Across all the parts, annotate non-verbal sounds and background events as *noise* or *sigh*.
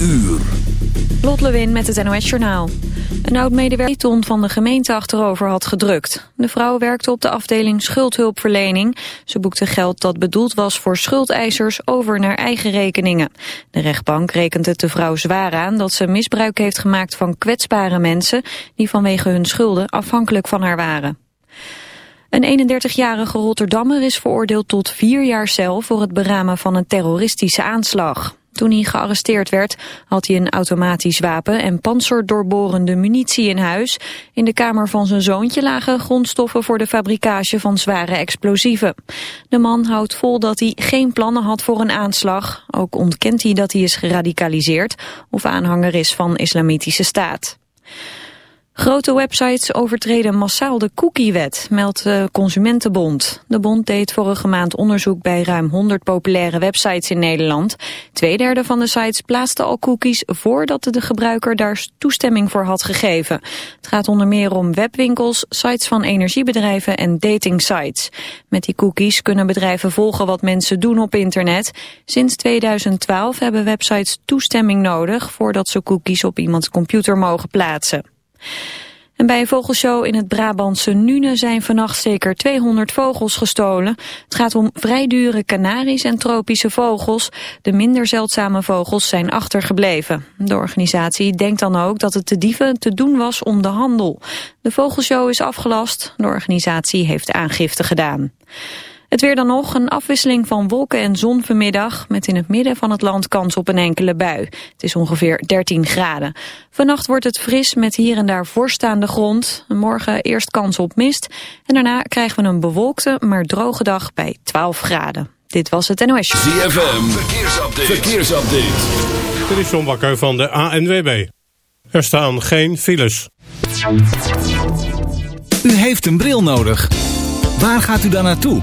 uur. Lot Lewin met het NOS Journaal. Een oud-medewerker ton van de gemeente achterover had gedrukt. De vrouw werkte op de afdeling schuldhulpverlening. Ze boekte geld dat bedoeld was voor schuldeisers over naar eigen rekeningen. De rechtbank rekent het de vrouw zwaar aan dat ze misbruik heeft gemaakt van kwetsbare mensen... die vanwege hun schulden afhankelijk van haar waren. Een 31-jarige Rotterdammer is veroordeeld tot vier jaar cel voor het beramen van een terroristische aanslag. Toen hij gearresteerd werd had hij een automatisch wapen en panzerdoorborende munitie in huis. In de kamer van zijn zoontje lagen grondstoffen voor de fabricage van zware explosieven. De man houdt vol dat hij geen plannen had voor een aanslag. Ook ontkent hij dat hij is geradicaliseerd of aanhanger is van islamitische staat. Grote websites overtreden massaal de cookiewet, meldt de Consumentenbond. De bond deed vorige maand onderzoek bij ruim 100 populaire websites in Nederland. Tweederde van de sites plaatste al cookies voordat de gebruiker daar toestemming voor had gegeven. Het gaat onder meer om webwinkels, sites van energiebedrijven en datingsites. Met die cookies kunnen bedrijven volgen wat mensen doen op internet. Sinds 2012 hebben websites toestemming nodig voordat ze cookies op iemands computer mogen plaatsen. En bij een vogelshow in het Brabantse Nune zijn vannacht zeker 200 vogels gestolen. Het gaat om vrij dure kanaries en tropische vogels. De minder zeldzame vogels zijn achtergebleven. De organisatie denkt dan ook dat het de dieven te doen was om de handel. De vogelshow is afgelast. De organisatie heeft aangifte gedaan. Het weer dan nog, een afwisseling van wolken en zon vanmiddag... met in het midden van het land kans op een enkele bui. Het is ongeveer 13 graden. Vannacht wordt het fris met hier en daar voorstaande grond. Morgen eerst kans op mist. En daarna krijgen we een bewolkte, maar droge dag bij 12 graden. Dit was het NOS. ZFM, verkeersupdate. verkeersupdate. Dit is John Bakker van de ANWB. Er staan geen files. U heeft een bril nodig. Waar gaat u dan naartoe?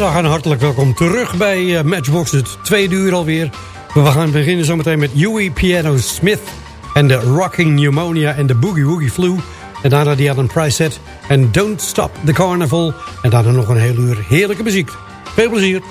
Goedemiddag en hartelijk welkom terug bij eh, Matchbox, het tweede uur alweer. We gaan beginnen zometeen met Huey Piano Smith en de Rocking Pneumonia en de Boogie Woogie Flu. En daarna die Alan Price set en Don't Stop the Carnival. En daarna nog een heel uur heerlijke muziek. Veel plezier.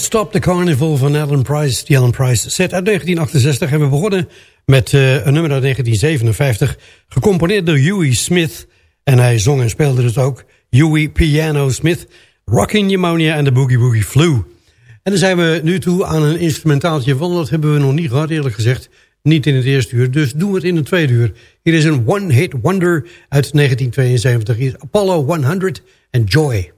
Stop the Carnival van Alan Price. Die Alan Price set uit 1968. En we begonnen met uh, een nummer uit 1957. Gecomponeerd door Huey Smith. En hij zong en speelde het ook. Huey Piano Smith. Rocking Pneumonia en de Boogie Boogie Flu. En dan zijn we nu toe aan een instrumentaaltje. Want dat hebben we nog niet gehad eerlijk gezegd. Niet in het eerste uur, dus doen we het in het tweede uur. Hier is een One Hit Wonder uit 1972. Hier is Apollo 100 en Joy.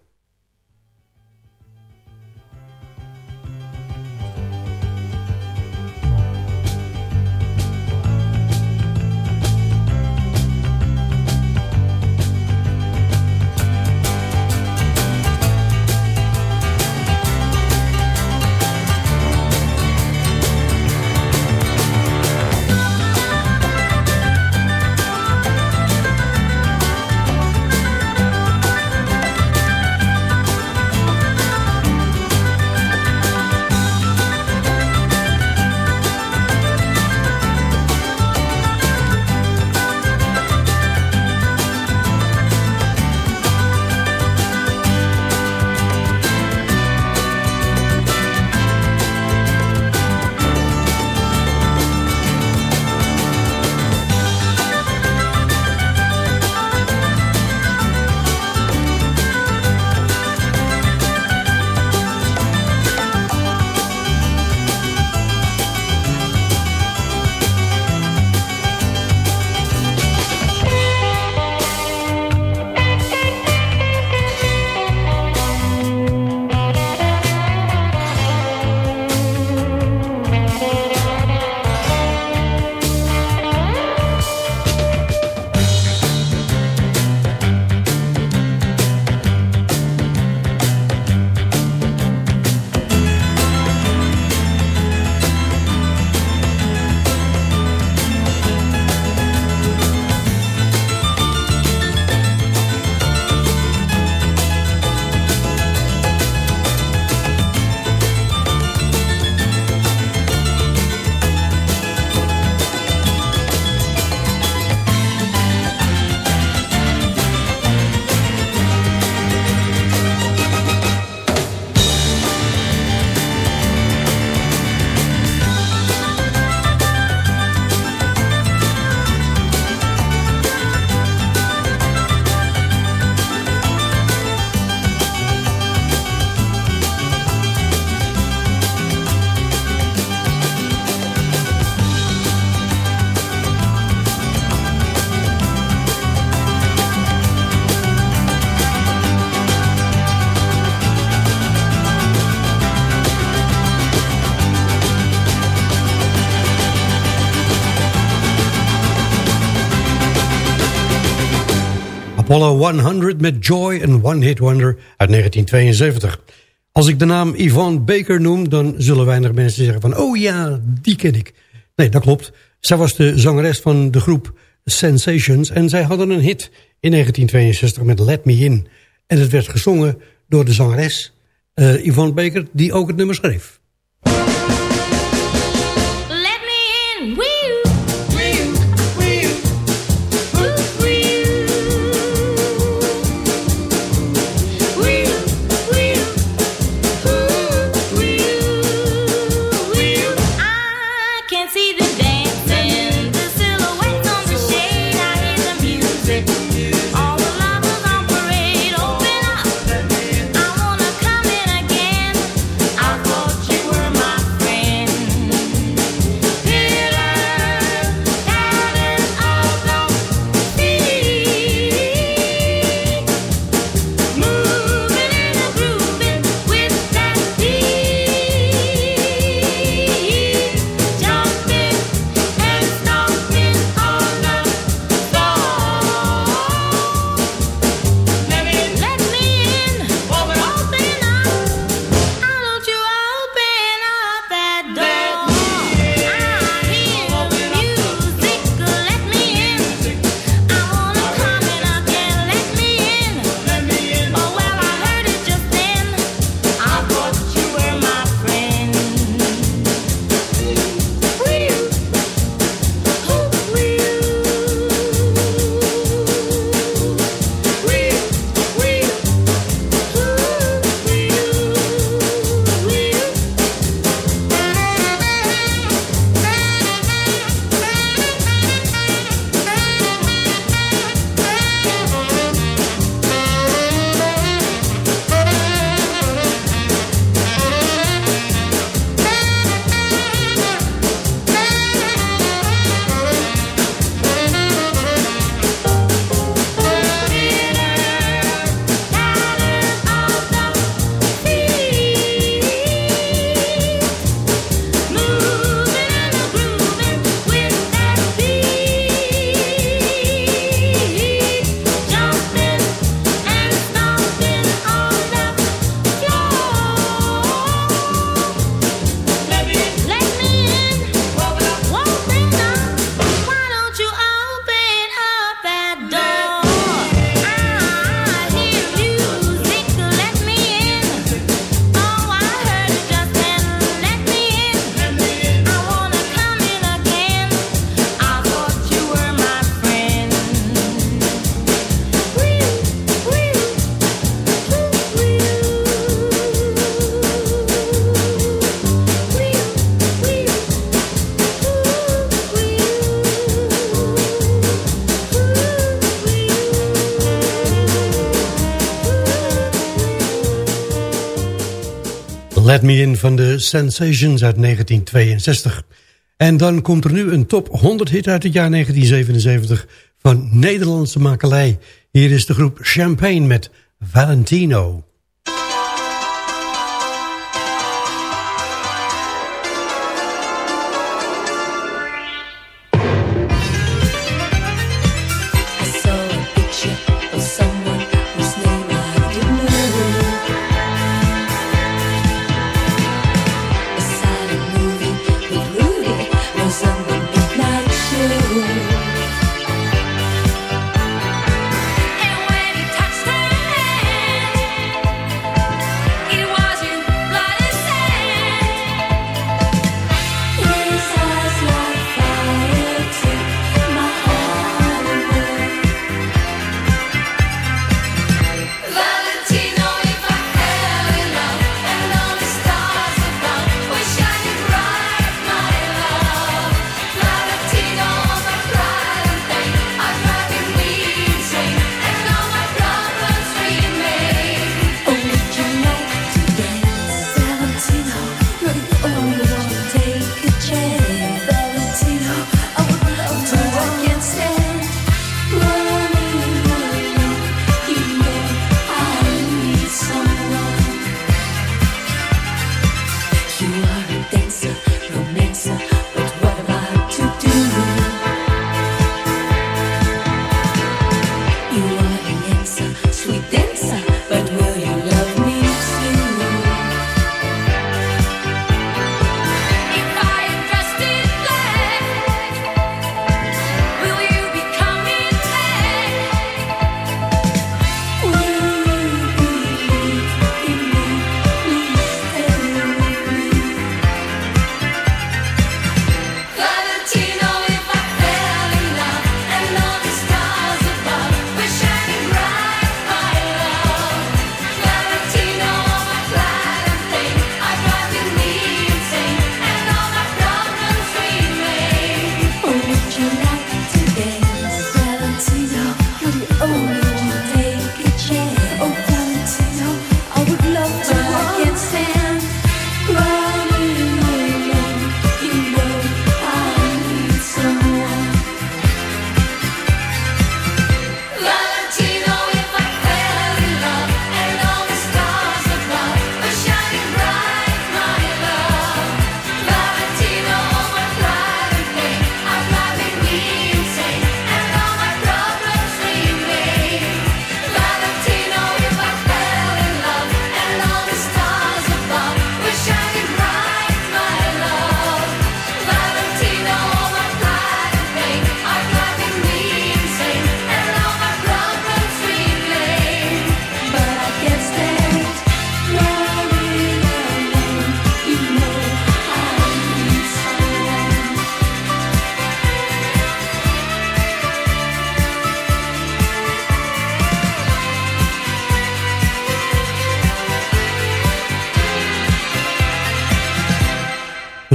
Apollo 100 met Joy, een one-hit wonder uit 1972. Als ik de naam Yvonne Baker noem, dan zullen weinig mensen zeggen van... oh ja, die ken ik. Nee, dat klopt. Zij was de zangeres van de groep Sensations... en zij hadden een hit in 1962 met Let Me In. En het werd gezongen door de zangeres uh, Yvonne Baker, die ook het nummer schreef. In van de Sensations uit 1962. En dan komt er nu een top 100 hit uit het jaar 1977 van Nederlandse makelij. Hier is de groep Champagne met Valentino.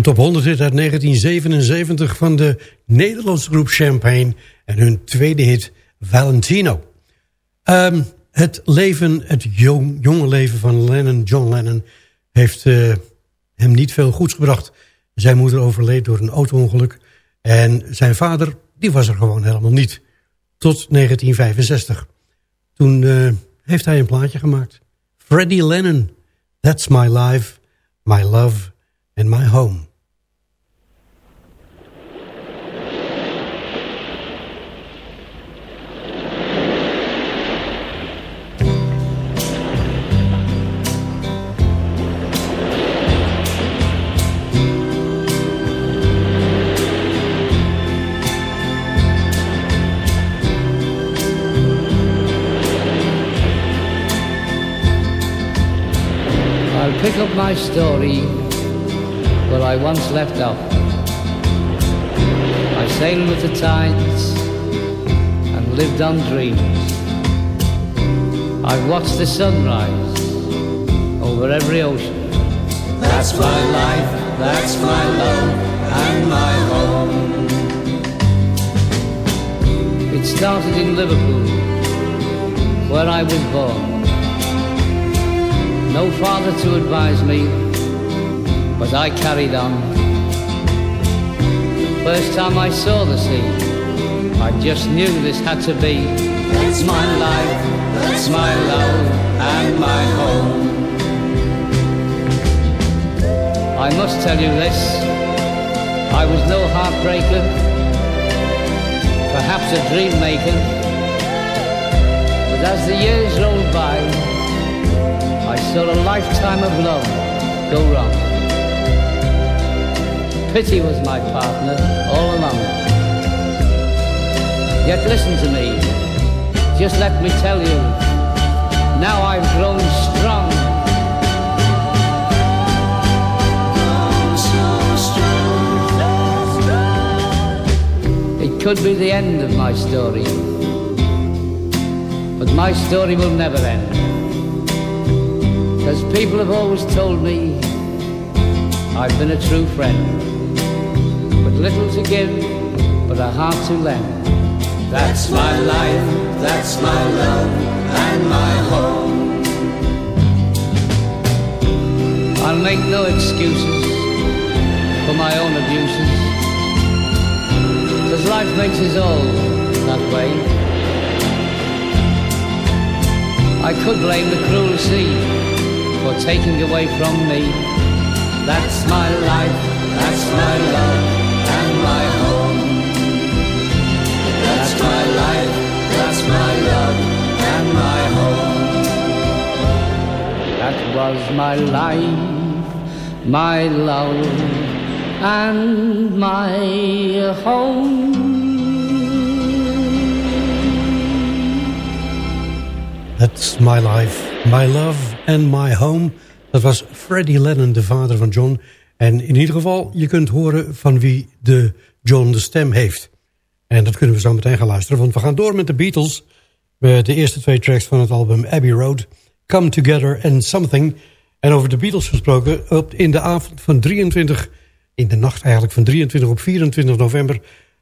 Top 100 hit uit 1977 van de Nederlandse groep Champagne... en hun tweede hit Valentino. Um, het leven, het jong, jonge leven van Lennon, John Lennon... heeft uh, hem niet veel goeds gebracht. Zijn moeder overleed door een auto-ongeluk... en zijn vader, die was er gewoon helemaal niet. Tot 1965. Toen uh, heeft hij een plaatje gemaakt. Freddie Lennon, That's My Life, My Love and My Home. My story where I once left off. I sailed with the tides and lived on dreams. I've watched the sunrise over every ocean. That's my life, that's my love, and my home. It started in Liverpool, where I was born. No father to advise me, but I carried on. The first time I saw the sea, I just knew this had to be. That's my life, that's my love, and my home. I must tell you this, I was no heartbreaker, perhaps a dream maker, but as the years rolled by, I saw a lifetime of love go wrong. Pity was my partner all along. Yet listen to me, just let me tell you, now I've grown strong. It could be the end of my story, but my story will never end. Cause people have always told me I've been a true friend. With little to give, but a heart to lend. That's my life, that's my love, and my home. I'll make no excuses for my own abuses. Cause life makes us all that way. I could blame the cruel sea for taking away from me. That's my life, that's my love, and my home. That's my life, that's my love, and my home. That was my life, my love, and my home. That's my life, my love and My Home. Dat was Freddie Lennon, de vader van John. En in ieder geval, je kunt horen van wie de John de stem heeft. En dat kunnen we zo meteen gaan luisteren, want we gaan door met de Beatles. De eerste twee tracks van het album Abbey Road, Come Together and Something. En over de Beatles gesproken, in de avond van 23, in de nacht eigenlijk van 23 op 24 november...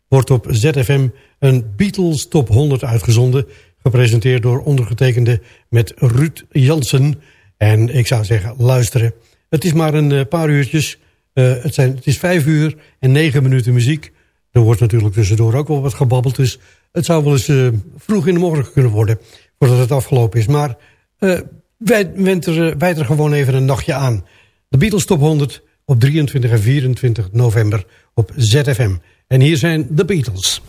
wordt op ZFM een Beatles Top 100 uitgezonden... gepresenteerd door ondergetekende met Ruud Jansen... En ik zou zeggen, luisteren. Het is maar een eh, paar uurtjes. Uh, het, zijn, het is vijf uur en negen minuten muziek. Er wordt natuurlijk tussendoor ook wel wat gebabbeld. Dus het zou wel eens uh, vroeg in de morgen kunnen worden. Voordat het afgelopen is. Maar uh, wij, er, wij gewoon even een nachtje aan. De Beatles Top 100 op 23 en 24 november op ZFM. En hier zijn de Beatles.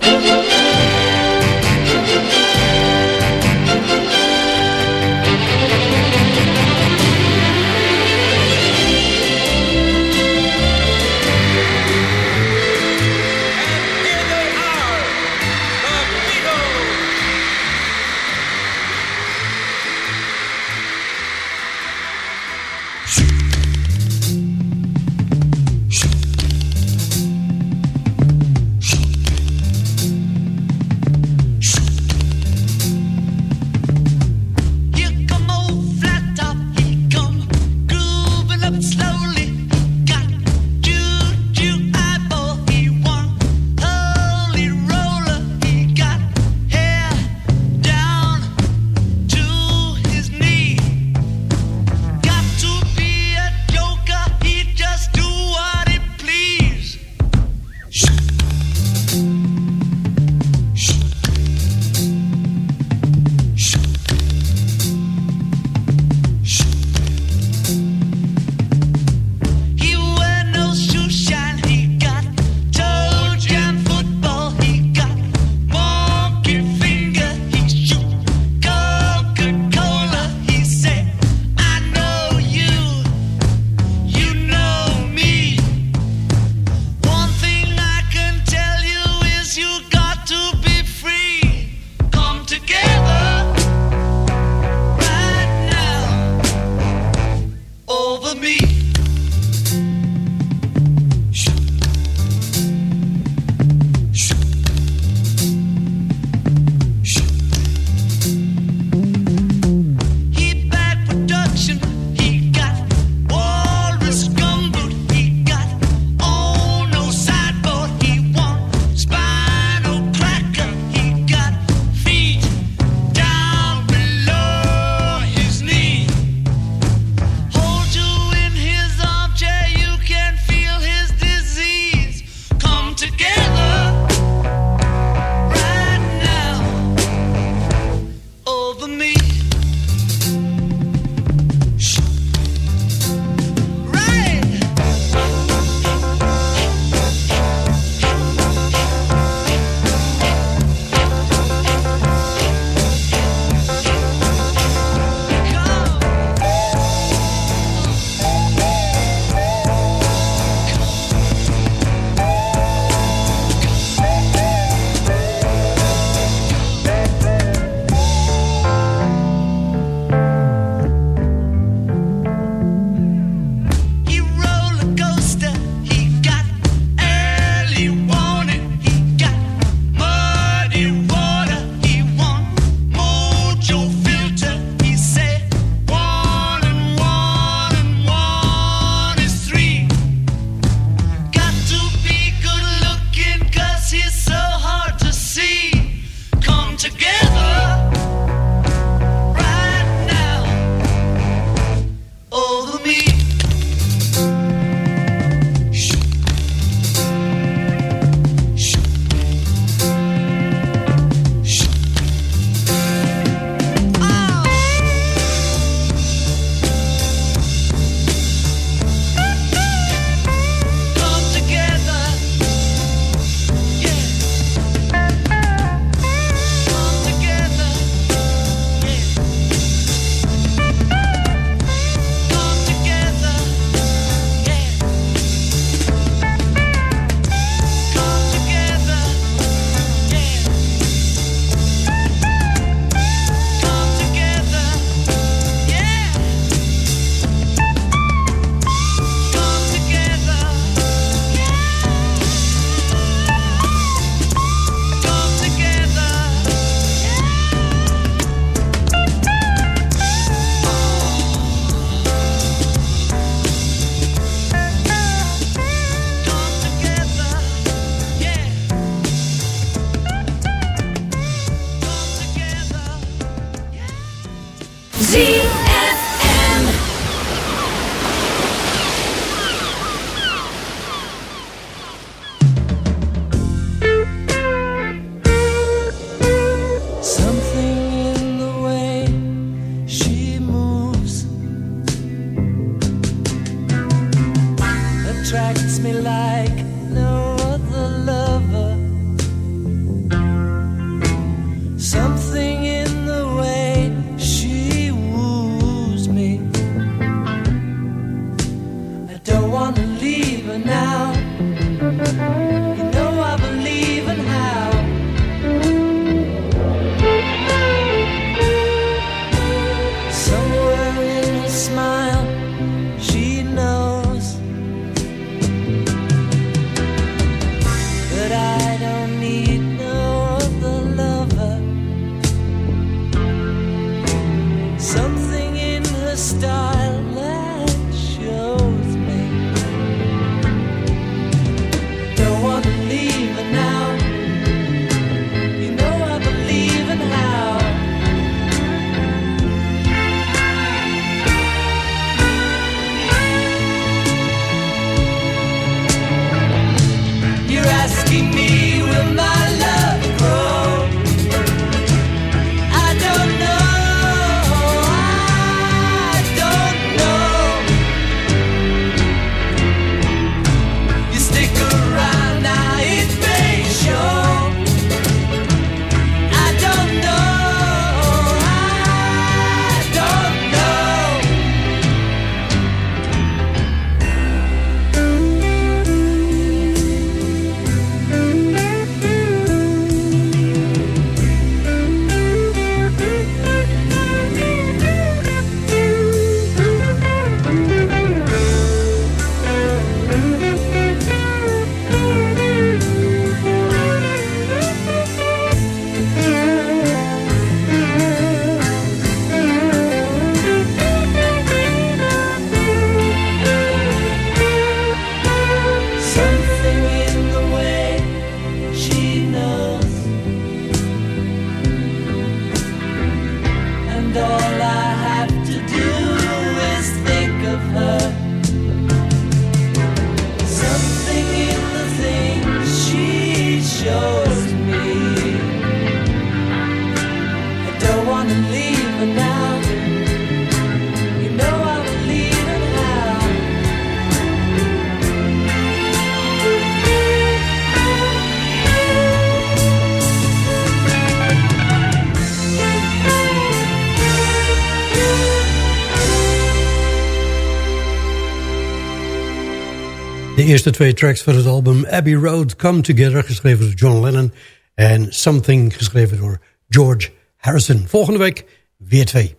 Eerste twee tracks van het album Abbey Road Come Together... geschreven door John Lennon en Something geschreven door George Harrison. Volgende week weer twee.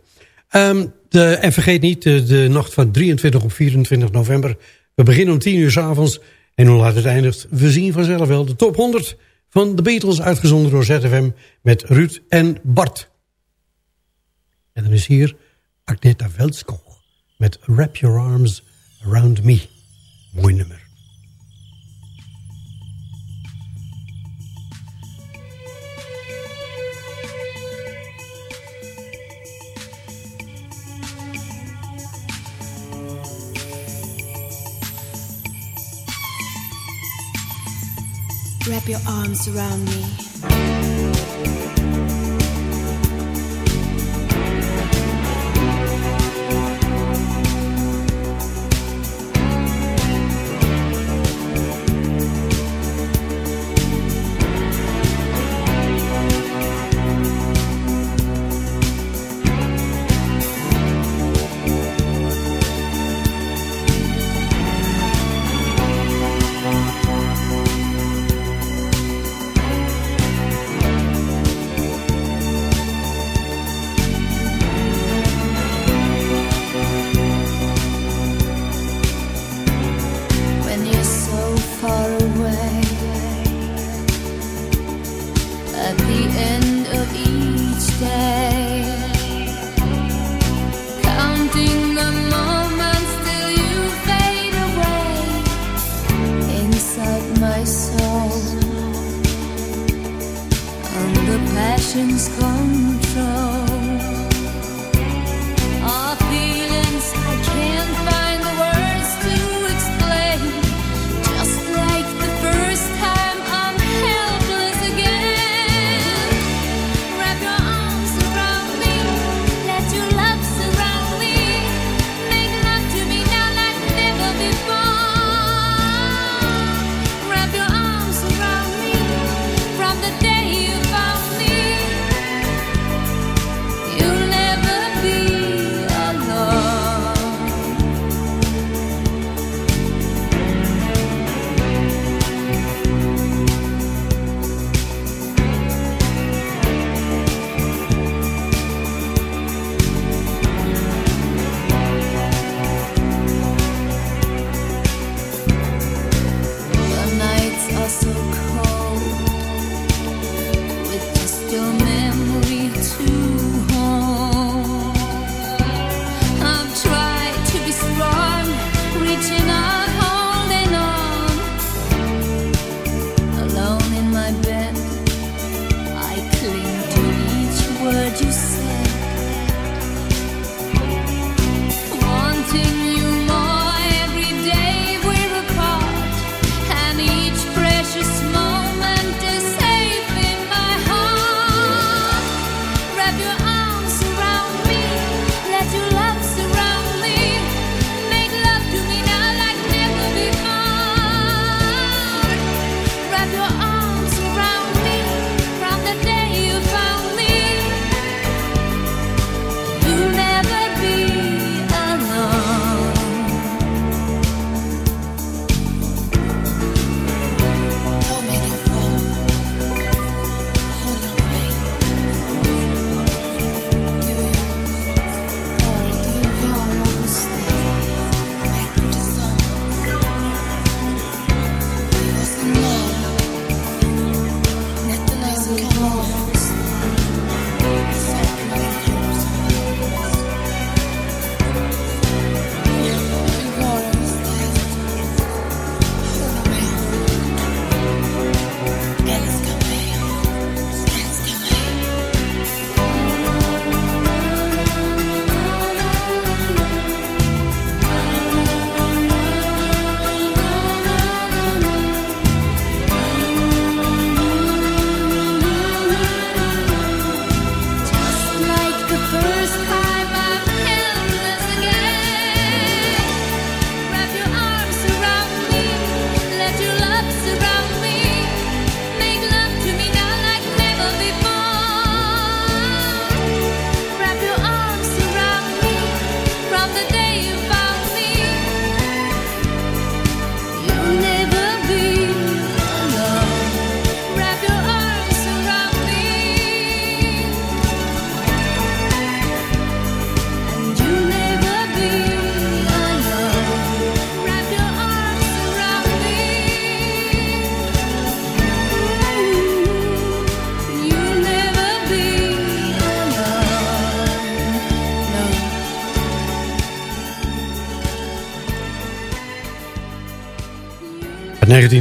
Um, de, en vergeet niet, de, de, nacht van 23 op 24 november. We beginnen om 10 uur s avonds. En hoe laat het eindigt, we zien vanzelf wel. De top 100 van de Beatles, uitgezonden door ZFM... met Ruud en Bart. En dan is hier Agneta Veldskog met Wrap Your Arms Around Me. Mooi nummer. Your arms around me.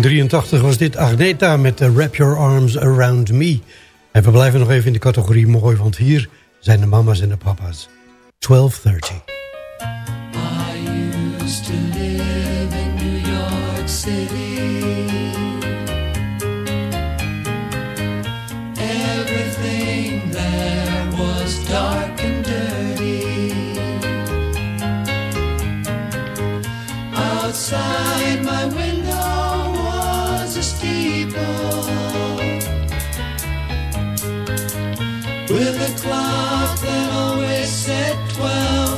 1983 was dit Agneta met uh, Wrap Your Arms Around Me. En we blijven nog even in de categorie mooi, want hier zijn de mama's en de papa's. 1230. With a clock that always said twelve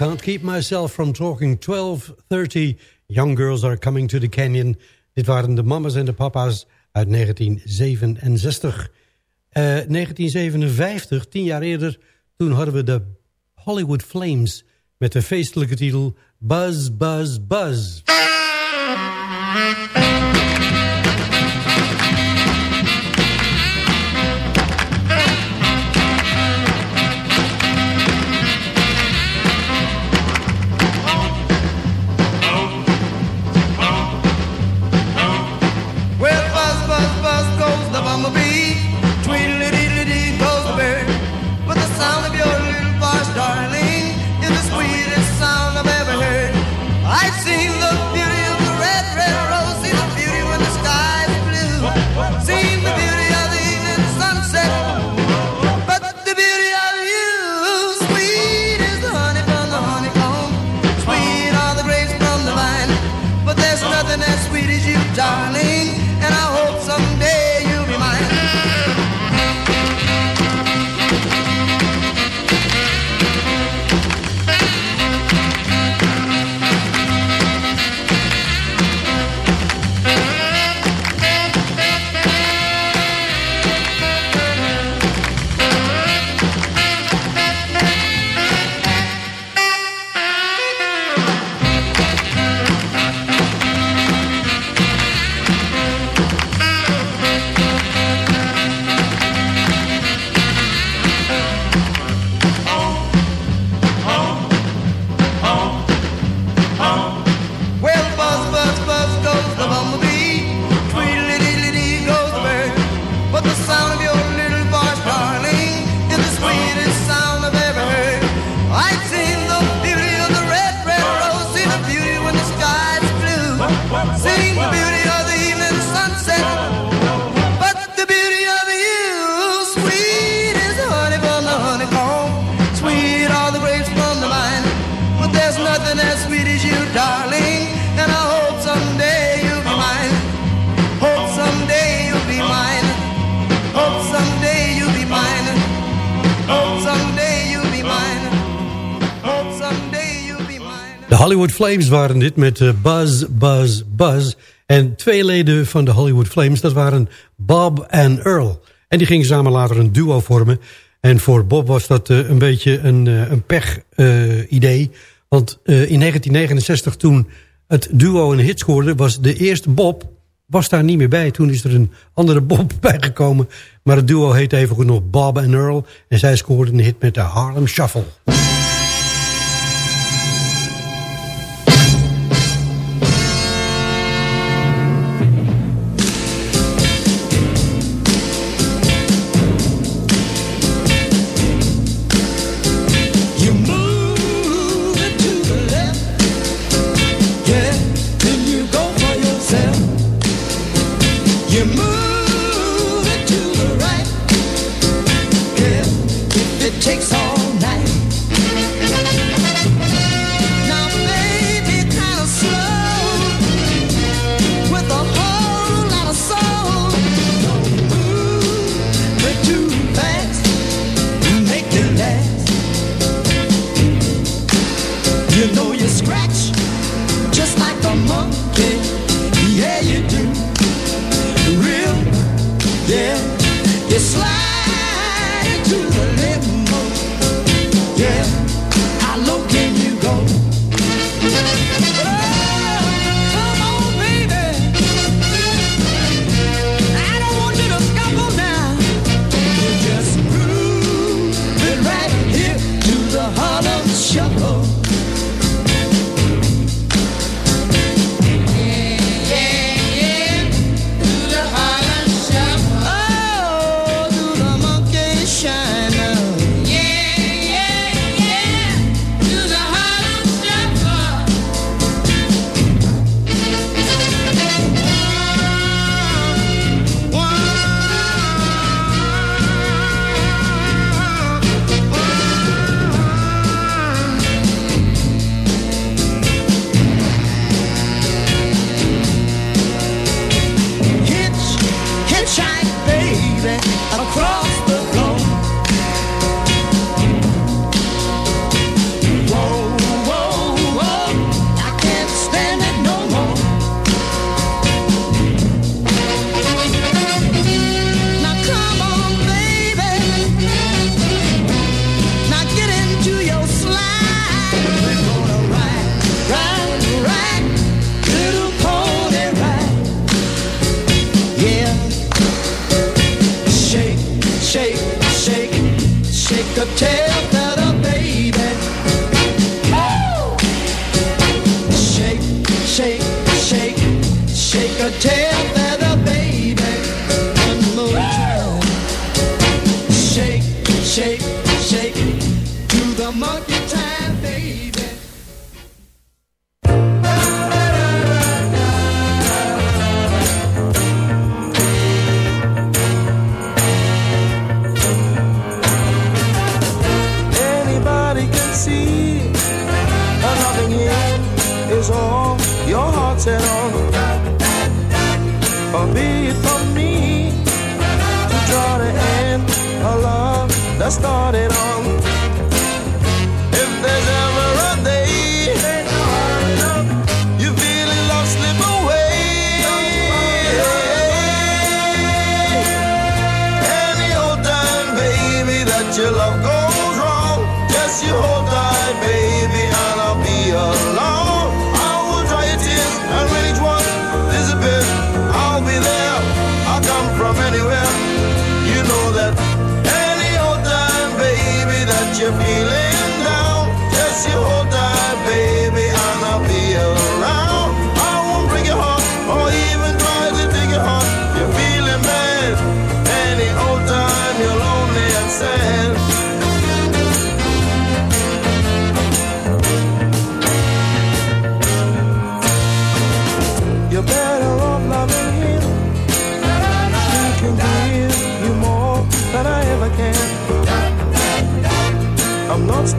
Can't Keep Myself From Talking 1230. Young Girls Are Coming to the Canyon. Dit waren de mamas en de papa's uit 1967. Uh, 1957, tien jaar eerder, toen hadden we de Hollywood Flames... met de feestelijke titel Buzz, Buzz, Buzz. Flames waren dit met uh, Buzz, Buzz, Buzz. En twee leden van de Hollywood Flames, dat waren Bob en Earl. En die gingen samen later een duo vormen. En voor Bob was dat uh, een beetje een, uh, een pech-idee. Want in 1969 toen het duo een hit scoorde... was de eerste Bob was daar niet meer bij. Toen is er een andere Bob *laughs* bijgekomen. Maar het duo heette even goed nog Bob en Earl. En zij scoorden een hit met de Harlem Shuffle.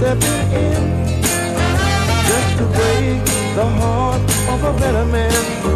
stepping in just to break the heart of a better man.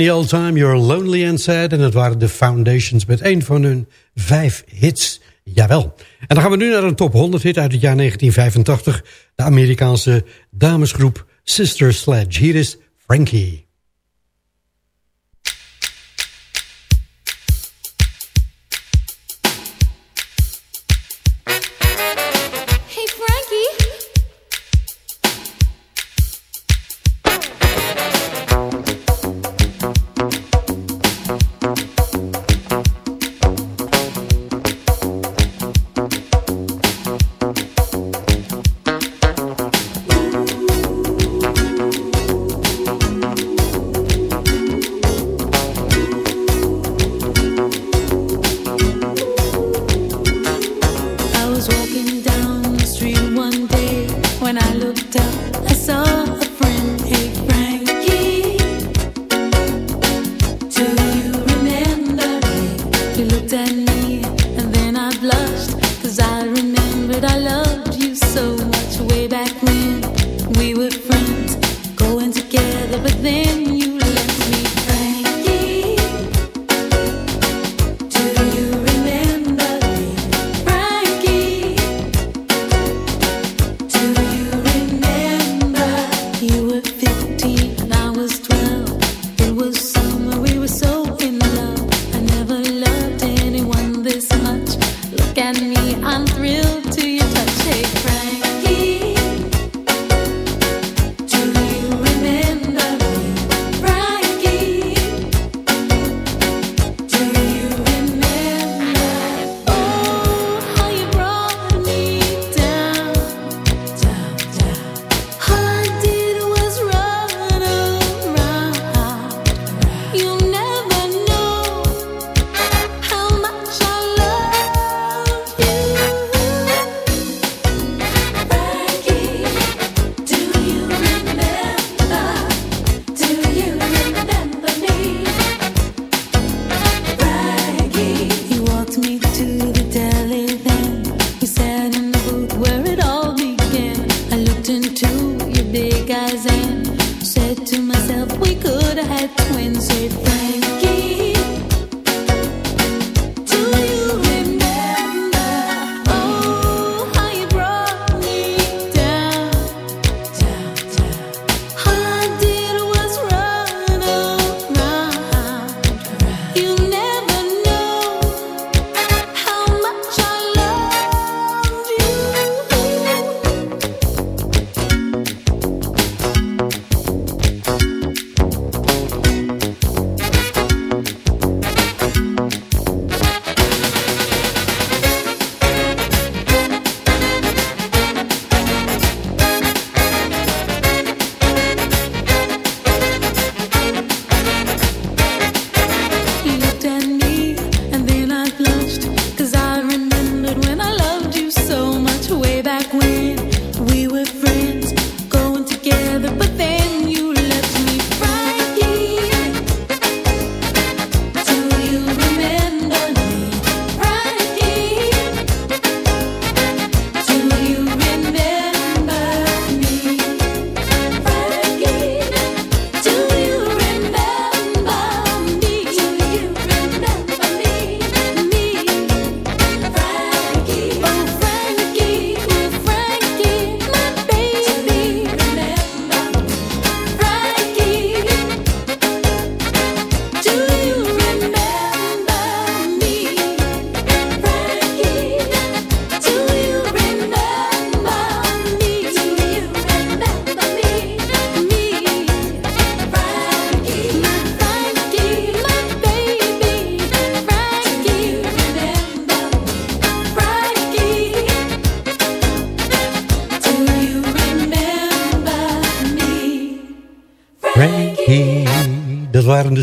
Any Old Time, You're Lonely and Sad. En dat waren de Foundations met een van hun vijf hits. Jawel. En dan gaan we nu naar een top 100 hit uit het jaar 1985. De Amerikaanse damesgroep Sister Sledge. Hier is Frankie.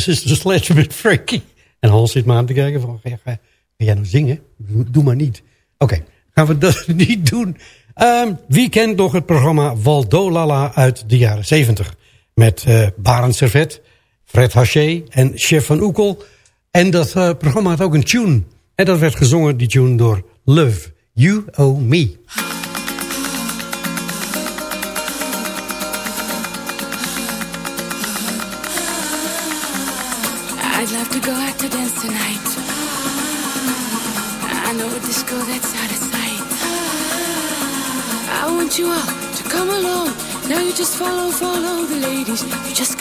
Waren de Sister Sledge met Frankie. En Hans zit maar aan te kijken van, ga, jij nou zingen? Doe, maar niet. Oké, gaan we dat *laughs* niet doen. Um, wie kent nog het programma Valdolala uit de jaren 70? Met uh, Barend Servet, Fred Haché en Chef van Oekel. En dat uh, programma had ook een tune. En dat werd gezongen, die tune, door Love, You Owe Me. Ladies. You just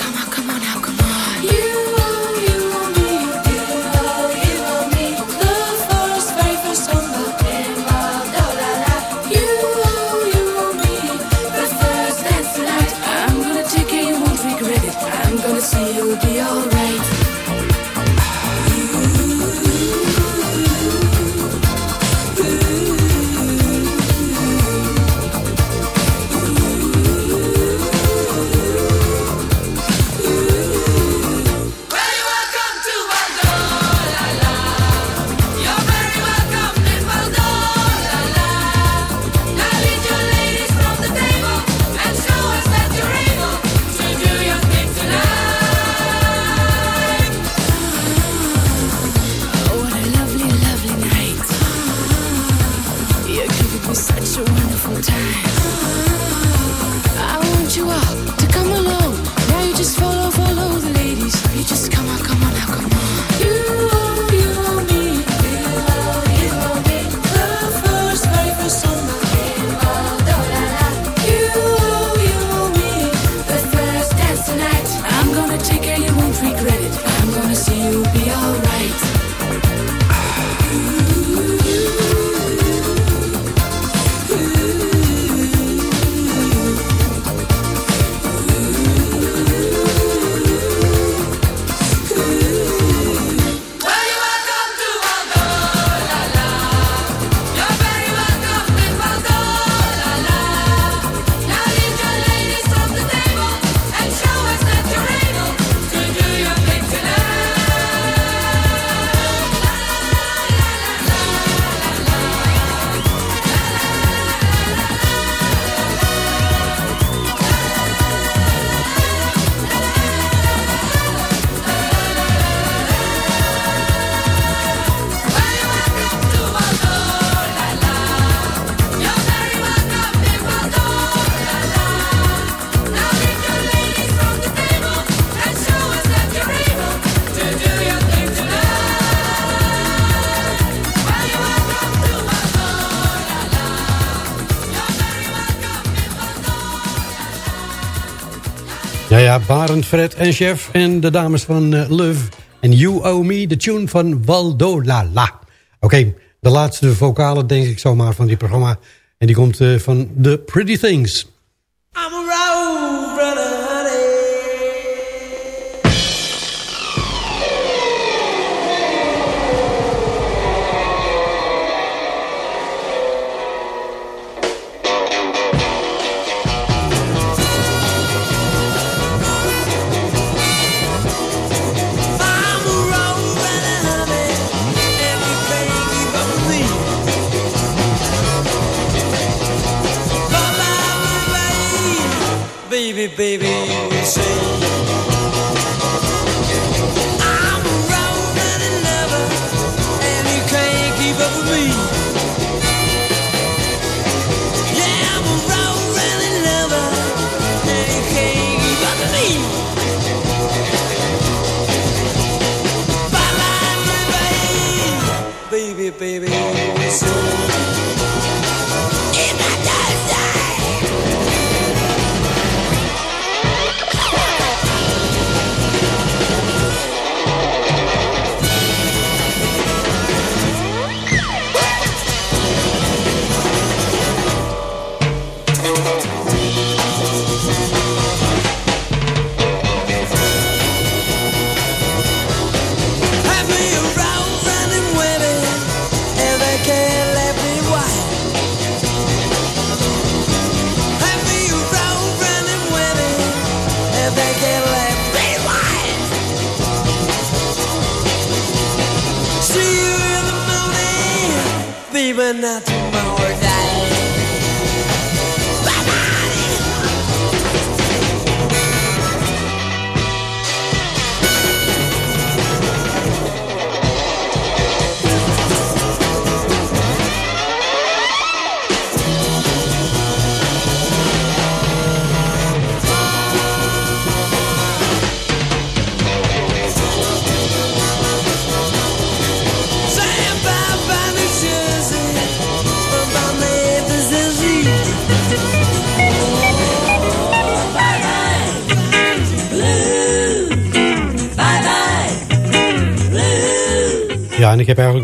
Fred en Chef en de dames van uh, Love. En You Owe Me, de tune van Waldo La La. Oké, de laatste vocale denk ik zomaar van die programma. En die komt uh, van The Pretty Things.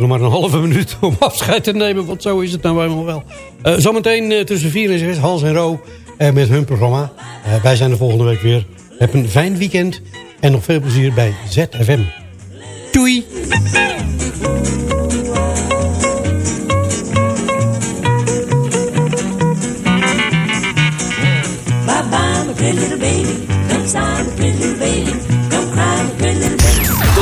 Nog maar een halve minuut *laughs* om afscheid te nemen. Want zo is het nou helemaal wel. Uh, zometeen uh, tussen 4 en 6, Hals en Ro. Uh, met hun programma. wij zijn de volgende week weer. Heb een fijn weekend. En nog veel plezier bij ZFM. Doei!